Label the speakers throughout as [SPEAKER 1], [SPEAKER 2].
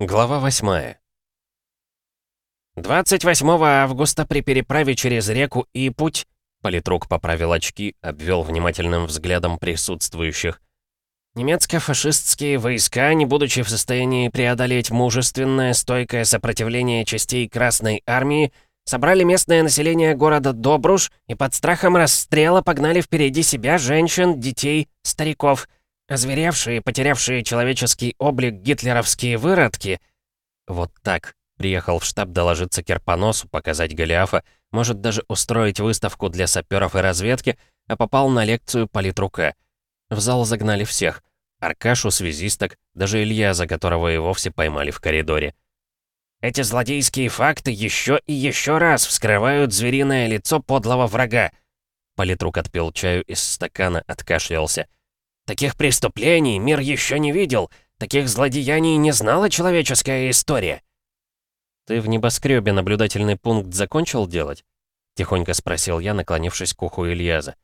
[SPEAKER 1] Глава 8 28 августа при переправе через реку и путь Политрук поправил очки, обвел внимательным взглядом присутствующих. Немецко-фашистские войска, не будучи в состоянии преодолеть мужественное, стойкое сопротивление частей Красной Армии, собрали местное население города Добруш и под страхом расстрела погнали впереди себя женщин, детей, стариков. Озверевшие, потерявшие человеческий облик гитлеровские выродки. Вот так приехал в штаб доложиться Керпоносу, показать Голиафа, может даже устроить выставку для саперов и разведки, а попал на лекцию политрука. В зал загнали всех. Аркашу, связисток, даже Илья, за которого и вовсе поймали в коридоре. «Эти злодейские факты еще и еще раз вскрывают звериное лицо подлого врага!» Политрук отпил чаю из стакана, откашлялся. «Таких преступлений мир еще не видел, таких злодеяний не знала человеческая история!»
[SPEAKER 2] «Ты в небоскребе наблюдательный пункт закончил делать?» Тихонько спросил я, наклонившись к уху Ильяза.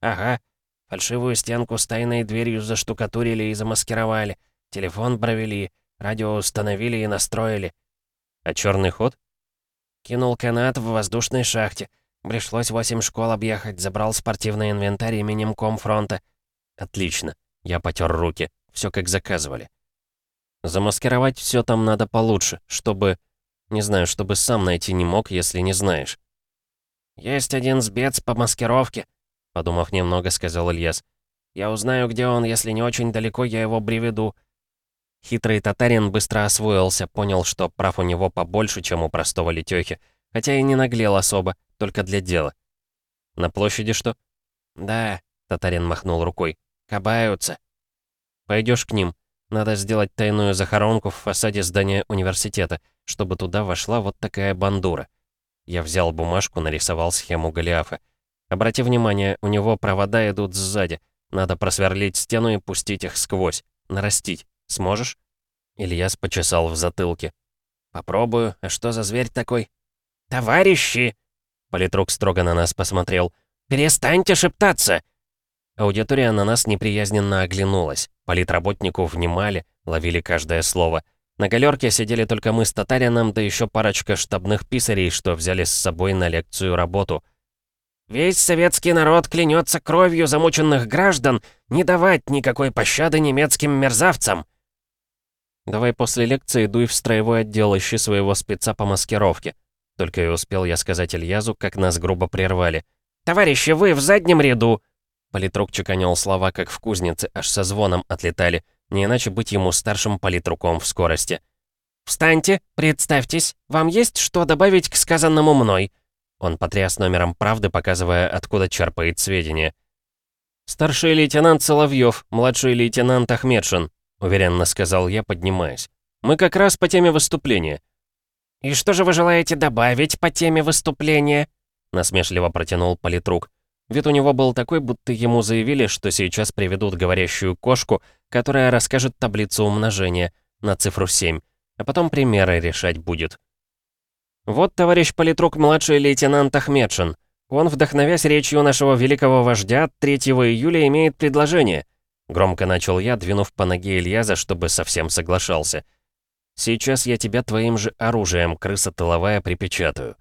[SPEAKER 1] «Ага. Фальшивую стенку с тайной дверью заштукатурили и замаскировали. Телефон провели, радио установили и настроили».
[SPEAKER 2] «А черный ход?»
[SPEAKER 1] «Кинул канат в воздушной шахте. Пришлось восемь школ объехать, забрал спортивный инвентарь именем Комфронта».
[SPEAKER 2] «Отлично». Я потер руки. Все как заказывали. Замаскировать все там надо получше, чтобы... Не знаю, чтобы сам найти не мог, если не знаешь.
[SPEAKER 1] «Есть один сбец по маскировке», — подумав немного, сказал Ильяс. «Я узнаю, где он, если не очень далеко, я его приведу».
[SPEAKER 2] Хитрый татарин быстро освоился, понял, что прав у него побольше, чем у простого летёхи, хотя и не наглел особо, только для дела. «На площади что?»
[SPEAKER 1] «Да», — татарин махнул рукой, — «кабаются».
[SPEAKER 2] Пойдешь к ним. Надо сделать тайную захоронку в фасаде здания университета, чтобы туда вошла вот такая бандура. Я взял бумажку, нарисовал схему Голиафа. Обрати внимание, у него провода идут сзади. Надо просверлить стену и пустить их сквозь. Нарастить. Сможешь?» Ильяс почесал в затылке.
[SPEAKER 1] «Попробую. А что за зверь такой?» «Товарищи!» Политрук строго на нас посмотрел. «Перестаньте шептаться!»
[SPEAKER 2] Аудитория на нас неприязненно оглянулась. Политработнику внимали, ловили каждое слово. На галерке сидели только мы с татарином, да еще парочка штабных писарей, что взяли с собой на лекцию работу.
[SPEAKER 1] «Весь советский народ клянется кровью замученных граждан не давать никакой пощады немецким мерзавцам!»
[SPEAKER 2] «Давай после лекции дуй в строевой отдел, ищи своего спеца по маскировке». Только и успел я сказать Ильязу, как нас грубо прервали.
[SPEAKER 1] «Товарищи, вы в заднем ряду!»
[SPEAKER 2] Политрук чеканил слова, как в кузнице, аж со звоном отлетали. Не иначе быть ему старшим политруком в скорости.
[SPEAKER 1] «Встаньте, представьтесь, вам есть что добавить к сказанному мной?»
[SPEAKER 2] Он потряс номером правды, показывая, откуда черпает сведения. «Старший лейтенант Соловьев, младший лейтенант Ахмедшин», уверенно сказал я, поднимаясь. «Мы как раз по теме выступления».
[SPEAKER 1] «И что же вы желаете добавить по теме выступления?»
[SPEAKER 2] насмешливо протянул политрук. Вид у него был такой, будто ему заявили, что сейчас приведут говорящую кошку, которая расскажет таблицу умножения на цифру 7, а потом примеры решать будет. Вот товарищ политрук младший лейтенант Ахмедшин. Он, вдохновясь речью нашего великого вождя, 3 июля имеет предложение. Громко начал я, двинув по ноге Ильяза, чтобы совсем соглашался. Сейчас я тебя твоим же оружием, крыса тыловая, припечатаю.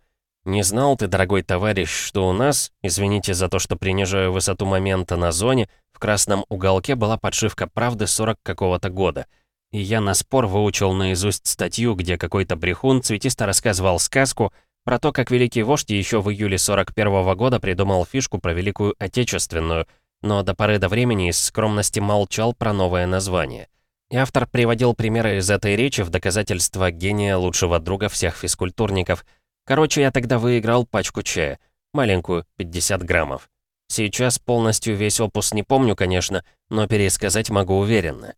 [SPEAKER 2] Не знал ты, дорогой товарищ, что у нас, извините за то, что принижаю высоту момента на зоне, в красном уголке была подшивка правды 40 какого-то года. И я на спор выучил наизусть статью, где какой-то брехун цветисто рассказывал сказку про то, как великий вождь еще в июле 41 -го года придумал фишку про Великую Отечественную, но до поры до времени из скромности молчал про новое название. И автор приводил примеры из этой речи в доказательство гения лучшего друга всех физкультурников — Короче, я тогда выиграл пачку чая. Маленькую, 50 граммов. Сейчас полностью весь опус не помню, конечно, но пересказать могу уверенно.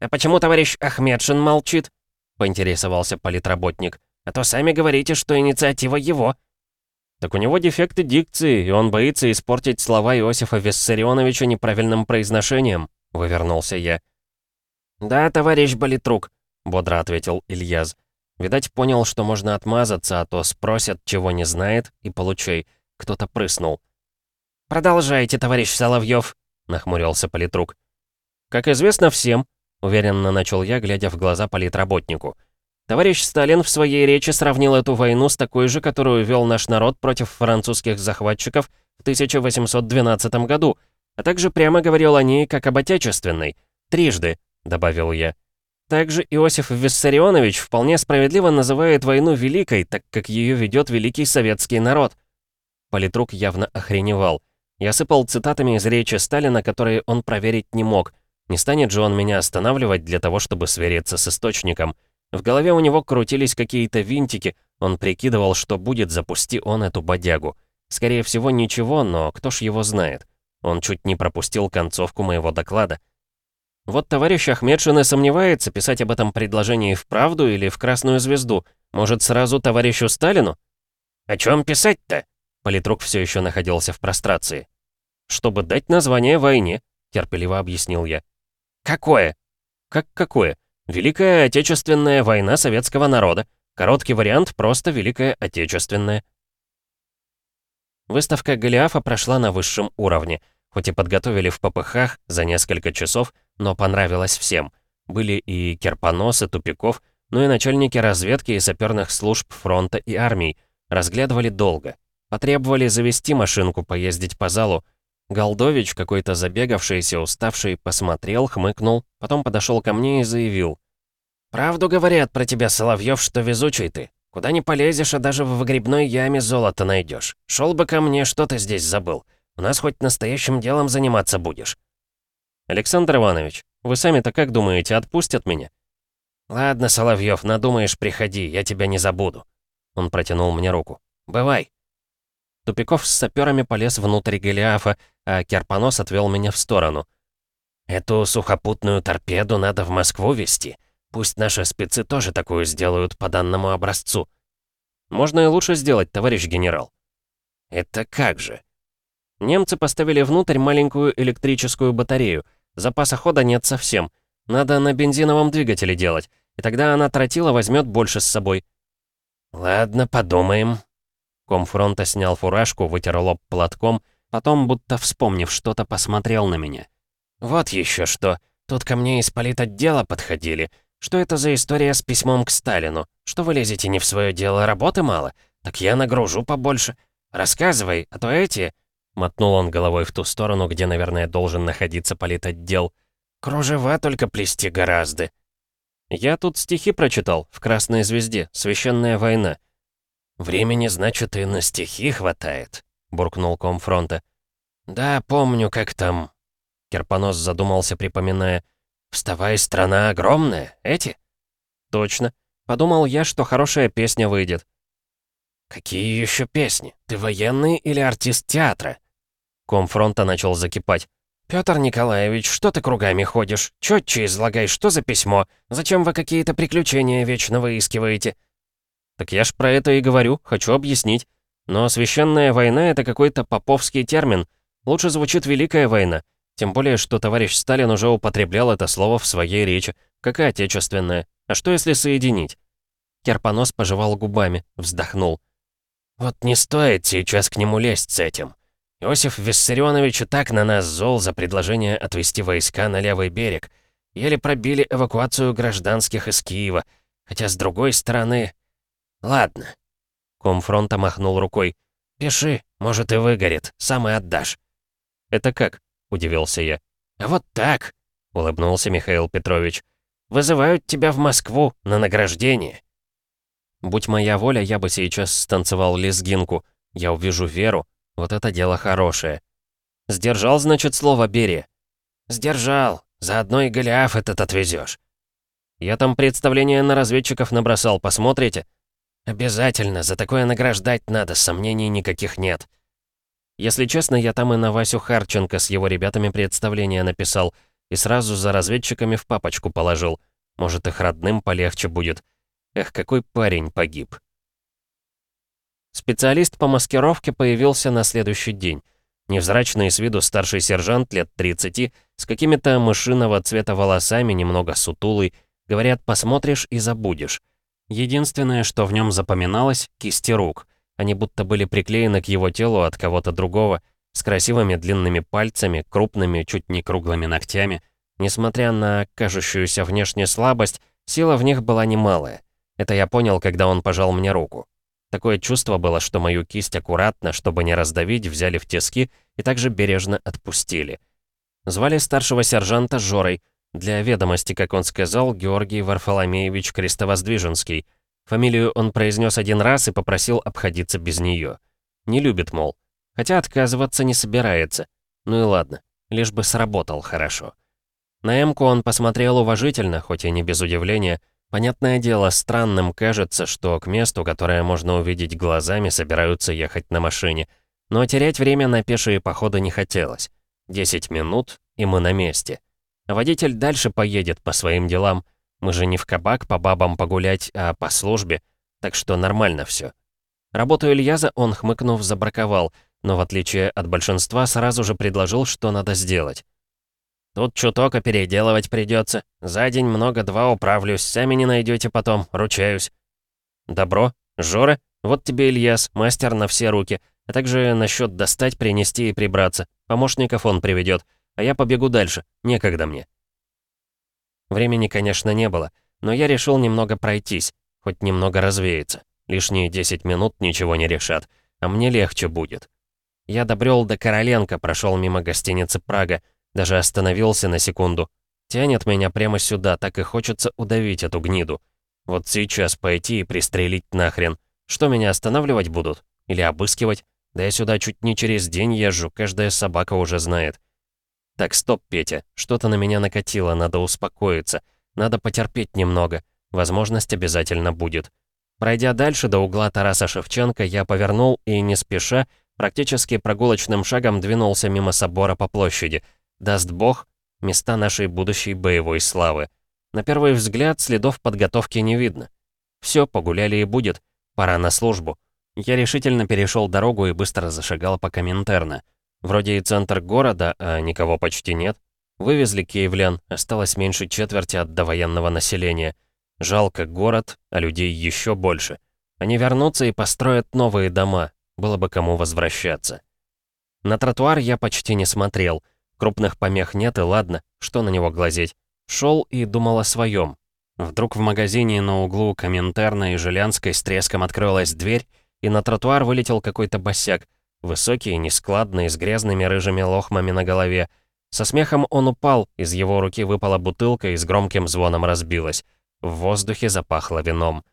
[SPEAKER 1] «А почему товарищ Ахмедшин молчит?» — поинтересовался политработник. «А то сами говорите, что инициатива его».
[SPEAKER 2] «Так у него дефекты дикции, и он боится испортить слова Иосифа Виссарионовича неправильным произношением», — вывернулся я.
[SPEAKER 1] «Да, товарищ Болитрук», — бодро ответил Ильяз.
[SPEAKER 2] Видать, понял, что можно отмазаться, а то спросят, чего не знает, и получай. Кто-то прыснул.
[SPEAKER 1] «Продолжайте, товарищ Соловьев», — нахмурился политрук.
[SPEAKER 2] «Как известно всем», — уверенно начал я, глядя в глаза политработнику. Товарищ Сталин в своей речи сравнил эту войну с такой же, которую вел наш народ против французских захватчиков в 1812 году, а также прямо говорил о ней как об отечественной. Трижды, добавил я. Также Иосиф Виссарионович вполне справедливо называет войну великой, так как ее ведет великий советский народ. Политрук явно охреневал. Я сыпал цитатами из речи Сталина, которые он проверить не мог. Не станет же он меня останавливать для того, чтобы свериться с источником. В голове у него крутились какие-то винтики, он прикидывал, что будет, запусти он эту бодягу. Скорее всего, ничего, но кто ж его знает. Он чуть не пропустил концовку моего доклада. Вот товарищ Ахмедшин и сомневается, писать об этом предложении в «Правду» или в «Красную звезду». Может, сразу товарищу Сталину?
[SPEAKER 1] «О чем писать-то?»
[SPEAKER 2] Политрук все еще находился в прострации. «Чтобы дать название войне», — терпеливо объяснил я.
[SPEAKER 1] «Какое?»
[SPEAKER 2] «Как какое? Великая Отечественная война советского народа. Короткий вариант — просто Великая Отечественная». Выставка Голиафа прошла на высшем уровне. Хоть и подготовили в попыхах за несколько часов, но понравилось всем. Были и керпоносы тупиков, ну и начальники разведки и саперных служб фронта и армий. Разглядывали долго. Потребовали завести машинку, поездить по залу. Голдович, какой-то забегавшийся, уставший, посмотрел, хмыкнул, потом подошел ко мне и заявил.
[SPEAKER 1] «Правду говорят про тебя, Соловьев, что везучий ты. Куда не полезешь, а даже в выгребной яме золото найдешь. Шел бы ко мне, что ты здесь забыл. У нас хоть настоящим делом заниматься будешь».
[SPEAKER 2] «Александр Иванович, вы сами-то как думаете, отпустят меня?»
[SPEAKER 1] «Ладно, Соловьев, надумаешь, приходи, я тебя не забуду».
[SPEAKER 2] Он протянул мне руку.
[SPEAKER 1] «Бывай».
[SPEAKER 2] Тупиков с саперами полез внутрь Голиафа, а Керпонос отвел меня в сторону.
[SPEAKER 1] «Эту сухопутную торпеду надо в Москву везти. Пусть наши спецы тоже такую сделают по данному образцу».
[SPEAKER 2] «Можно и лучше сделать, товарищ генерал».
[SPEAKER 1] «Это как же?»
[SPEAKER 2] Немцы поставили внутрь маленькую электрическую батарею. Запаса хода нет совсем. Надо на бензиновом двигателе делать, и тогда она тротила возьмет больше с собой.
[SPEAKER 1] «Ладно, подумаем».
[SPEAKER 2] Комфронта снял фуражку, вытер лоб платком, потом, будто вспомнив что-то, посмотрел на меня.
[SPEAKER 1] «Вот еще что. Тут ко мне из политотдела подходили. Что это за история с письмом к Сталину? Что вы лезете не в свое дело, работы мало? Так я нагружу побольше. Рассказывай, а то эти...»
[SPEAKER 2] Мотнул он головой в ту сторону, где, наверное, должен находиться политотдел.
[SPEAKER 1] «Кружева только плести гораздо».
[SPEAKER 2] «Я тут стихи прочитал, в «Красной звезде», «Священная война».
[SPEAKER 1] «Времени, значит, и на стихи хватает», — буркнул комфронта. «Да, помню, как там...» Керпонос задумался, припоминая. «Вставай, страна огромная, эти?»
[SPEAKER 2] «Точно. Подумал я, что хорошая песня выйдет».
[SPEAKER 1] «Какие еще песни? Ты военный или артист театра?»
[SPEAKER 2] Комфронта начал закипать.
[SPEAKER 1] «Пётр Николаевич, что ты кругами ходишь? Чётче излагай, что за письмо? Зачем вы какие-то приключения вечно выискиваете?»
[SPEAKER 2] «Так я ж про это и говорю, хочу объяснить. Но священная война — это какой-то поповский термин. Лучше звучит Великая война. Тем более, что товарищ Сталин уже употреблял это слово в своей речи, как и отечественное. А что если соединить?» Керпонос пожевал губами, вздохнул.
[SPEAKER 1] «Вот не стоит сейчас к нему лезть с этим. Иосиф Виссарионович и так на нас зол за предложение отвести войска на левый берег. Еле пробили эвакуацию гражданских из Киева. Хотя, с другой стороны... Ладно.
[SPEAKER 2] Комфронта махнул рукой.
[SPEAKER 1] «Пиши, может и выгорит, сам и отдашь».
[SPEAKER 2] «Это как?» — удивился я.
[SPEAKER 1] «А вот так», — улыбнулся Михаил Петрович. «Вызывают тебя в Москву на награждение».
[SPEAKER 2] Будь моя воля, я бы сейчас станцевал лезгинку. Я увижу Веру, вот это дело хорошее. Сдержал, значит, слово Берия?
[SPEAKER 1] Сдержал. Заодно и Голиаф этот отвезешь.
[SPEAKER 2] Я там представление на разведчиков набросал, посмотрите?
[SPEAKER 1] Обязательно, за такое награждать надо, сомнений никаких нет.
[SPEAKER 2] Если честно, я там и на Васю Харченко с его ребятами представление написал и сразу за разведчиками в папочку положил. Может, их родным полегче будет. Эх, какой парень погиб. Специалист по маскировке появился на следующий день. Невзрачный с виду старший сержант лет 30, с какими-то мышиного цвета волосами, немного сутулый. Говорят, посмотришь и забудешь. Единственное, что в нем запоминалось — кисти рук. Они будто были приклеены к его телу от кого-то другого, с красивыми длинными пальцами, крупными, чуть не круглыми ногтями. Несмотря на кажущуюся внешне слабость, сила в них была немалая. Это я понял, когда он пожал мне руку. Такое чувство было, что мою кисть аккуратно, чтобы не раздавить, взяли в тиски и также бережно отпустили. Звали старшего сержанта Жорой. Для ведомости, как он сказал, Георгий Варфоломеевич Крестовоздвиженский. Фамилию он произнес один раз и попросил обходиться без нее. Не любит, мол. Хотя отказываться не собирается. Ну и ладно, лишь бы сработал хорошо. На Эмку он посмотрел уважительно, хоть и не без удивления, Понятное дело, странным кажется, что к месту, которое можно увидеть глазами, собираются ехать на машине. Но терять время на пешие походы не хотелось. Десять минут, и мы на месте. Водитель дальше поедет по своим делам. Мы же не в кабак по бабам погулять, а по службе. Так что нормально все. Работу Ильяза он, хмыкнув, забраковал, но в отличие от большинства сразу же предложил, что надо сделать. Тут чуток переделывать придется. За день много-два управлюсь, сами не найдете потом, ручаюсь. Добро. Жора, вот тебе Ильяс, мастер на все руки. А также насчет достать, принести и прибраться. Помощников он приведет. А я побегу дальше, некогда мне. Времени, конечно, не было, но я решил немного пройтись, хоть немного развеяться. Лишние 10 минут ничего не решат, а мне легче будет. Я добрел до Короленко, прошел мимо гостиницы «Прага», даже остановился на секунду. Тянет меня прямо сюда, так и хочется удавить эту гниду. Вот сейчас пойти и пристрелить нахрен. Что, меня останавливать будут? Или обыскивать? Да я сюда чуть не через день езжу, каждая собака уже знает. Так, стоп, Петя, что-то на меня накатило, надо успокоиться. Надо потерпеть немного. Возможность обязательно будет. Пройдя дальше до угла Тараса Шевченко, я повернул и, не спеша, практически прогулочным шагом двинулся мимо собора по площади — Даст бог, места нашей будущей боевой славы. На первый взгляд следов подготовки не видно. Все, погуляли и будет. Пора на службу. Я решительно перешел дорогу и быстро зашагал по Коминтерна. Вроде и центр города, а никого почти нет. Вывезли киевлян, осталось меньше четверти от довоенного населения. Жалко город, а людей еще больше. Они вернутся и построят новые дома, было бы кому возвращаться. На тротуар я почти не смотрел — Крупных помех нет, и ладно, что на него глазеть. Шел и думал о своем. Вдруг в магазине на углу Коминтерна и Жилянской с треском открылась дверь, и на тротуар вылетел какой-то босяк. Высокий, нескладный, с грязными рыжими лохмами на голове. Со смехом он упал, из его руки выпала бутылка и с громким звоном разбилась. В воздухе запахло вином.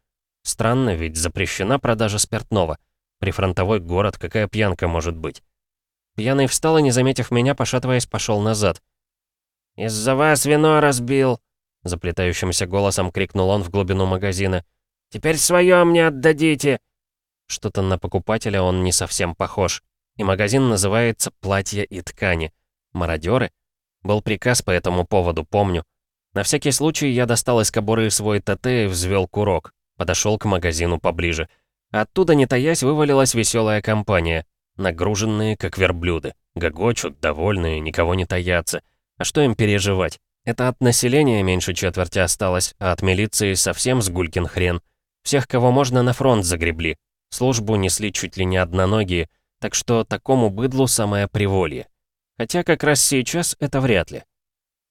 [SPEAKER 2] Странно, ведь запрещена продажа спиртного. Прифронтовой город, какая пьянка может быть? Пьяный встал и, не заметив меня, пошатываясь, пошел назад. «Из-за вас вино разбил!» Заплетающимся голосом крикнул он в глубину магазина. «Теперь свое мне отдадите!» Что-то на покупателя он не совсем похож. И магазин называется «Платья и ткани». Мародеры? Был приказ по этому поводу, помню. На всякий случай я достал из кобуры свой ТТ и взвел курок. Подошел к магазину поближе. Оттуда, не таясь, вывалилась веселая компания. Нагруженные, как верблюды. Гогочут, довольные, никого не таятся. А что им переживать? Это от населения меньше четверти осталось, а от милиции совсем сгулькин хрен. Всех, кого можно, на фронт загребли. Службу несли чуть ли не одноногие, так что такому быдлу самое приволье. Хотя как раз сейчас это вряд ли.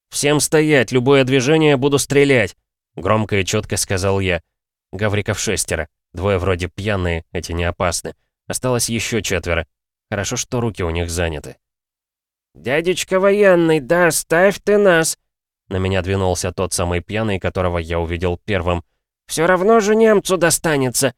[SPEAKER 2] «Всем стоять, любое движение буду стрелять!» Громко и четко сказал я. Гавриков шестеро. Двое вроде пьяные, эти не опасны. Осталось еще четверо. Хорошо, что руки у них заняты. «Дядечка военный, да оставь ты нас!» На меня двинулся тот самый пьяный, которого я увидел первым. «Все равно же немцу достанется!»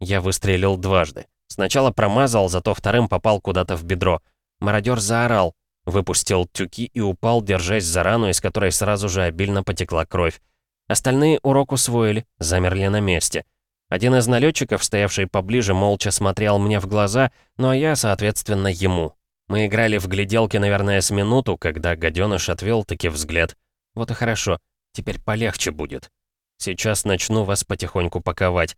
[SPEAKER 2] Я выстрелил дважды. Сначала промазал, зато вторым попал куда-то в бедро. Мародер заорал, выпустил тюки и упал, держась за рану, из которой сразу же обильно потекла кровь. Остальные урок усвоили, замерли на месте. Один из налетчиков, стоявший поближе, молча смотрел мне в глаза, ну а я, соответственно, ему. Мы играли в гляделки, наверное, с минуту, когда гаденыш отвел таки взгляд. Вот и хорошо, теперь полегче будет. Сейчас начну вас потихоньку паковать.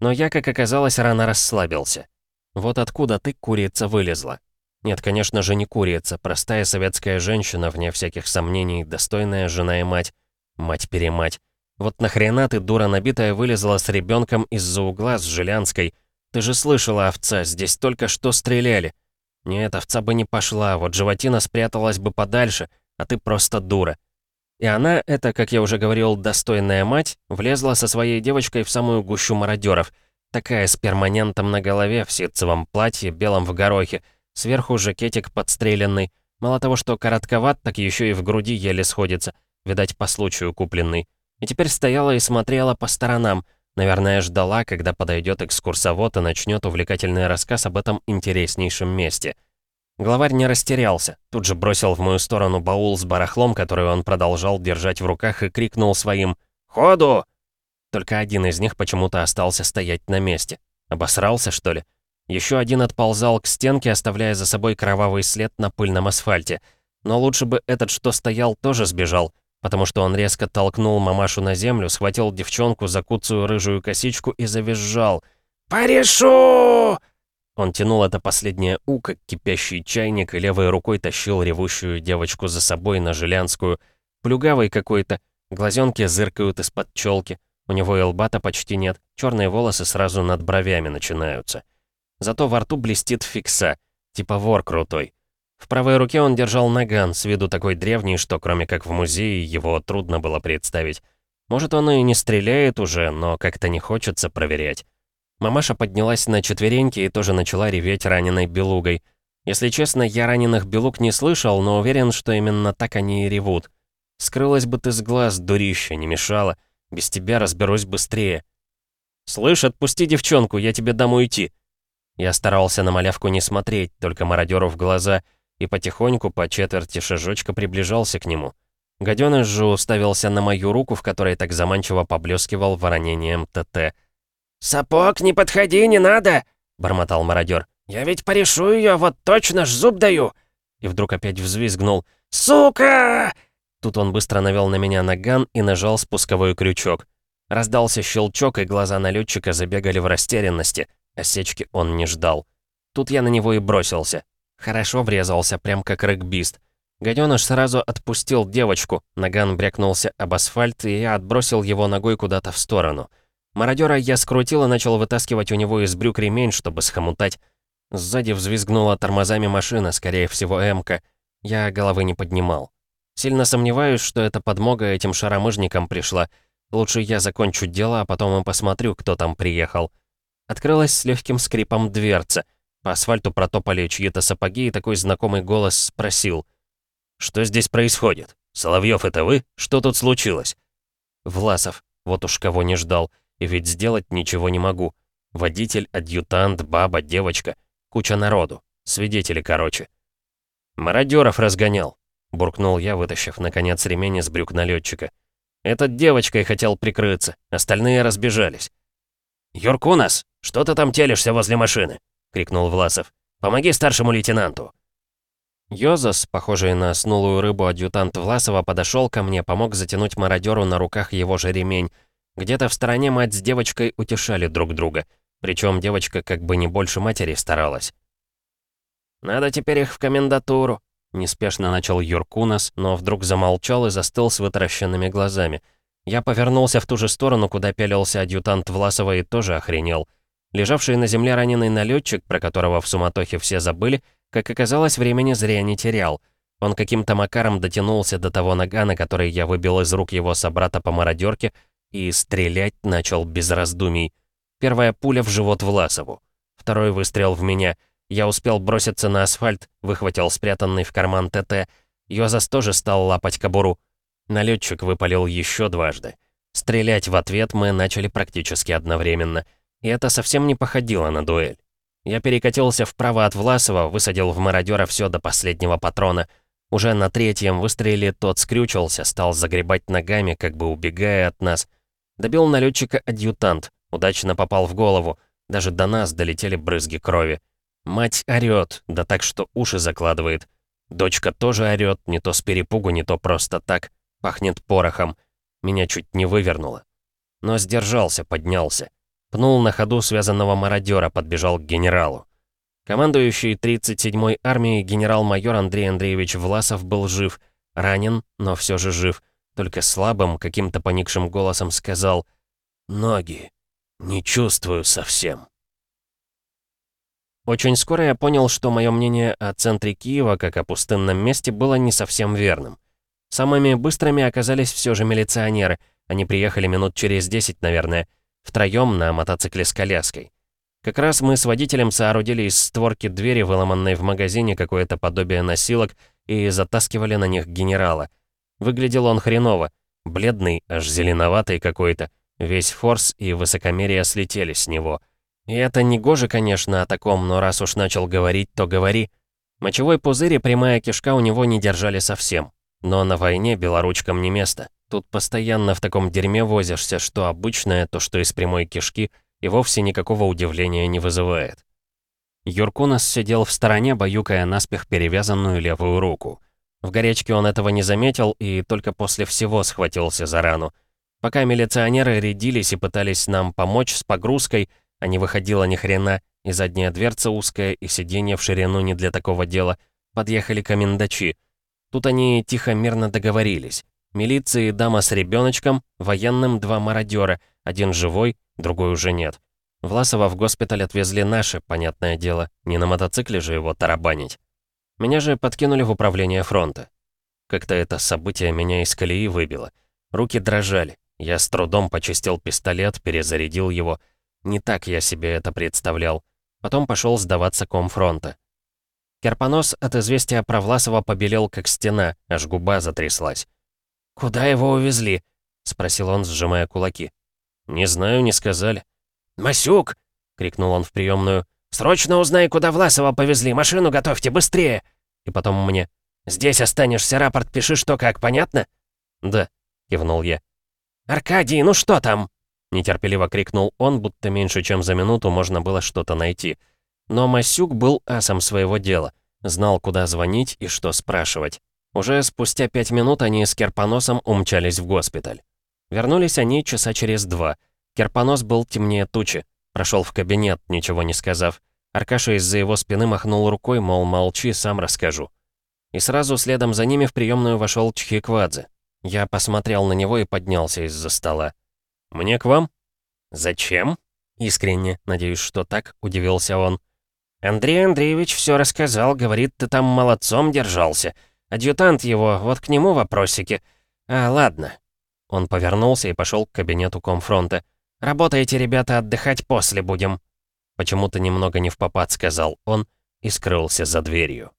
[SPEAKER 2] Но я, как оказалось, рано расслабился. Вот откуда ты, курица, вылезла. Нет, конечно же, не курица, простая советская женщина, вне всяких сомнений, достойная жена и мать. Мать-перемать. Вот нахрена ты, дура набитая, вылезла с ребенком из-за угла с Жилянской? Ты же слышала, овца, здесь только что стреляли. Нет, овца бы не пошла, вот животина спряталась бы подальше, а ты просто дура. И она, это, как я уже говорил, достойная мать, влезла со своей девочкой в самую гущу мародеров. Такая с перманентом на голове, в ситцевом платье, белом в горохе, сверху жакетик подстреленный. Мало того, что коротковат, так еще и в груди еле сходится, видать, по случаю купленный. И теперь стояла и смотрела по сторонам, наверное, ждала, когда подойдет экскурсовод и начнет увлекательный рассказ об этом интереснейшем месте — Главарь не растерялся, тут же бросил в мою сторону баул с барахлом, который он продолжал держать в руках и крикнул своим «Ходу!». Только один из них почему-то остался стоять на месте. Обосрался, что ли? Еще один отползал к стенке, оставляя за собой кровавый след на пыльном асфальте. Но лучше бы этот, что стоял, тоже сбежал, потому что он резко толкнул мамашу на землю, схватил девчонку за куцую рыжую косичку и завизжал. «Порешу!» Он тянул это последнее «у», как кипящий чайник, и левой рукой тащил ревущую девочку за собой на Жилянскую. Плюгавый какой-то, глазенки зыркают из-под челки. У него и лба-то почти нет, черные волосы сразу над бровями начинаются. Зато во рту блестит фикса, типа вор крутой. В правой руке он держал наган, с виду такой древний, что кроме как в музее его трудно было представить. Может, он и не стреляет уже, но как-то не хочется проверять. Мамаша поднялась на четвереньки и тоже начала реветь раненой белугой. Если честно, я раненых белуг не слышал, но уверен, что именно так они и ревут. Скрылась бы ты с глаз, дурище, не мешала. Без тебя разберусь быстрее. «Слышь, отпусти девчонку, я тебе дам уйти». Я старался на малявку не смотреть, только мародеру в глаза, и потихоньку по четверти шажочка приближался к нему. Гаденыш же уставился на мою руку, в которой так заманчиво поблескивал воронением ТТ. «Сапог, не подходи, не надо!» — бормотал мародер. «Я ведь порешу ее, вот точно ж зуб даю!» И вдруг опять взвизгнул. «Сука!» Тут он быстро навел на меня наган и нажал спусковой крючок. Раздался щелчок, и глаза налетчика забегали в растерянности. Осечки он не ждал. Тут я на него и бросился. Хорошо врезался, прям как регбист. Гаденыш сразу отпустил девочку, наган брякнулся об асфальт, и я отбросил его ногой куда-то в сторону. Мародера я скрутил и начал вытаскивать у него из брюк ремень, чтобы схомутать. Сзади взвизгнула тормозами машина, скорее всего, Эмка. Я головы не поднимал. Сильно сомневаюсь, что эта подмога этим шаромыжникам пришла. Лучше я закончу дело, а потом и посмотрю, кто там приехал. Открылась с легким скрипом дверца. По асфальту протопали чьи-то сапоги, и такой знакомый голос спросил. «Что здесь происходит? Соловьев, это вы? Что тут случилось?» Власов, вот уж кого не ждал. И ведь сделать ничего не могу. Водитель, адъютант, баба, девочка. Куча народу. Свидетели, короче. «Мародеров разгонял», — буркнул я, вытащив, наконец, ремень из брюк налетчика. «Этот девочкой хотел прикрыться, остальные разбежались». «Юркунас, что ты там телишься возле машины?» — крикнул Власов. «Помоги старшему лейтенанту». Йозас, похожий на снулую рыбу адъютант Власова, подошел ко мне, помог затянуть мародеру на руках его же ремень, где-то в стороне мать с девочкой утешали друг друга. Причем девочка как бы не больше матери старалась. «Надо теперь их в комендатуру», — неспешно начал Юркунас, но вдруг замолчал и застыл с вытаращенными глазами. Я повернулся в ту же сторону, куда пялился адъютант Власова и тоже охренел. Лежавший на земле раненый налетчик, про которого в суматохе все забыли, как оказалось, времени зря не терял. Он каким-то макаром дотянулся до того нагана, который я выбил из рук его собрата по мародерке, и стрелять начал без раздумий. Первая пуля в живот Власову. Второй выстрел в меня. Я успел броситься на асфальт, выхватил спрятанный в карман ТТ. Йозас тоже стал лапать кобуру. Налетчик выпалил еще дважды. Стрелять в ответ мы начали практически одновременно. И это совсем не походило на дуэль. Я перекатился вправо от Власова, высадил в мародера все до последнего патрона — уже на третьем выстреле тот скрючился, стал загребать ногами, как бы убегая от нас. Добил налетчика адъютант, удачно попал в голову. Даже до нас долетели брызги крови. Мать орёт, да так, что уши закладывает. Дочка тоже орёт, не то с перепугу, не то просто так. Пахнет порохом. Меня чуть не вывернуло. Но сдержался, поднялся. Пнул на ходу связанного мародера, подбежал к генералу. Командующий 37-й армией генерал-майор Андрей Андреевич Власов был жив, ранен, но все же жив, только слабым, каким-то поникшим голосом сказал «Ноги. Не чувствую совсем». Очень скоро я понял, что мое мнение о центре Киева, как о пустынном месте, было не совсем верным. Самыми быстрыми оказались все же милиционеры. Они приехали минут через 10, наверное, втроем на мотоцикле с коляской. Как раз мы с водителем соорудили из створки двери, выломанной в магазине, какое-то подобие носилок, и затаскивали на них генерала. Выглядел он хреново. Бледный, аж зеленоватый какой-то. Весь форс и высокомерие слетели с него. И это не гоже, конечно, о таком, но раз уж начал говорить, то говори. Мочевой пузырь и прямая кишка у него не держали совсем. Но на войне белоручкам не место. Тут постоянно в таком дерьме возишься, что обычное, то что из прямой кишки, и вовсе никакого удивления не вызывает. Юркунас сидел в стороне, баюкая наспех перевязанную левую руку. В горячке он этого не заметил и только после всего схватился за рану. Пока милиционеры рядились и пытались нам помочь с погрузкой, а не выходило ни хрена, и задняя дверца узкая, и сиденье в ширину не для такого дела, подъехали комендачи. Тут они тихо-мирно договорились. Милиции дама с ребеночком, военным два мародера, один живой, другой уже нет. Власова в госпиталь отвезли наши, понятное дело, не на мотоцикле же его тарабанить. Меня же подкинули в управление фронта. Как-то это событие меня из колеи выбило. Руки дрожали. Я с трудом почистил пистолет, перезарядил его. Не так я себе это представлял. Потом пошел сдаваться комфронта. Керпонос от известия про Власова побелел, как стена, аж губа затряслась. «Куда его увезли?» — спросил он, сжимая кулаки. «Не знаю, не сказали». «Масюк!» — крикнул он в приемную. «Срочно узнай, куда Власова повезли! Машину готовьте, быстрее!» И потом мне. «Здесь останешься, рапорт пиши, что как, понятно?» «Да», — кивнул я.
[SPEAKER 1] «Аркадий, ну что там?»
[SPEAKER 2] Нетерпеливо крикнул он, будто меньше чем за минуту можно было что-то найти. Но Масюк был асом своего дела. Знал, куда звонить и что спрашивать. Уже спустя пять минут они с Керпоносом умчались в госпиталь. Вернулись они часа через два. Керпонос был темнее тучи. Прошел в кабинет, ничего не сказав. Аркаша из-за его спины махнул рукой, мол, молчи, сам расскажу. И сразу следом за ними в приемную вошел Чхиквадзе. Я посмотрел на него и поднялся из-за стола. «Мне к вам?»
[SPEAKER 1] «Зачем?»
[SPEAKER 2] Искренне, надеюсь, что так, удивился он.
[SPEAKER 1] «Андрей Андреевич все рассказал, говорит, ты там молодцом держался. Адъютант его, вот к нему вопросики. А, ладно».
[SPEAKER 2] Он повернулся и пошел к кабинету комфронта.
[SPEAKER 1] «Работайте, ребята, отдыхать после будем».
[SPEAKER 2] Почему-то немного не в попад сказал он и скрылся за дверью.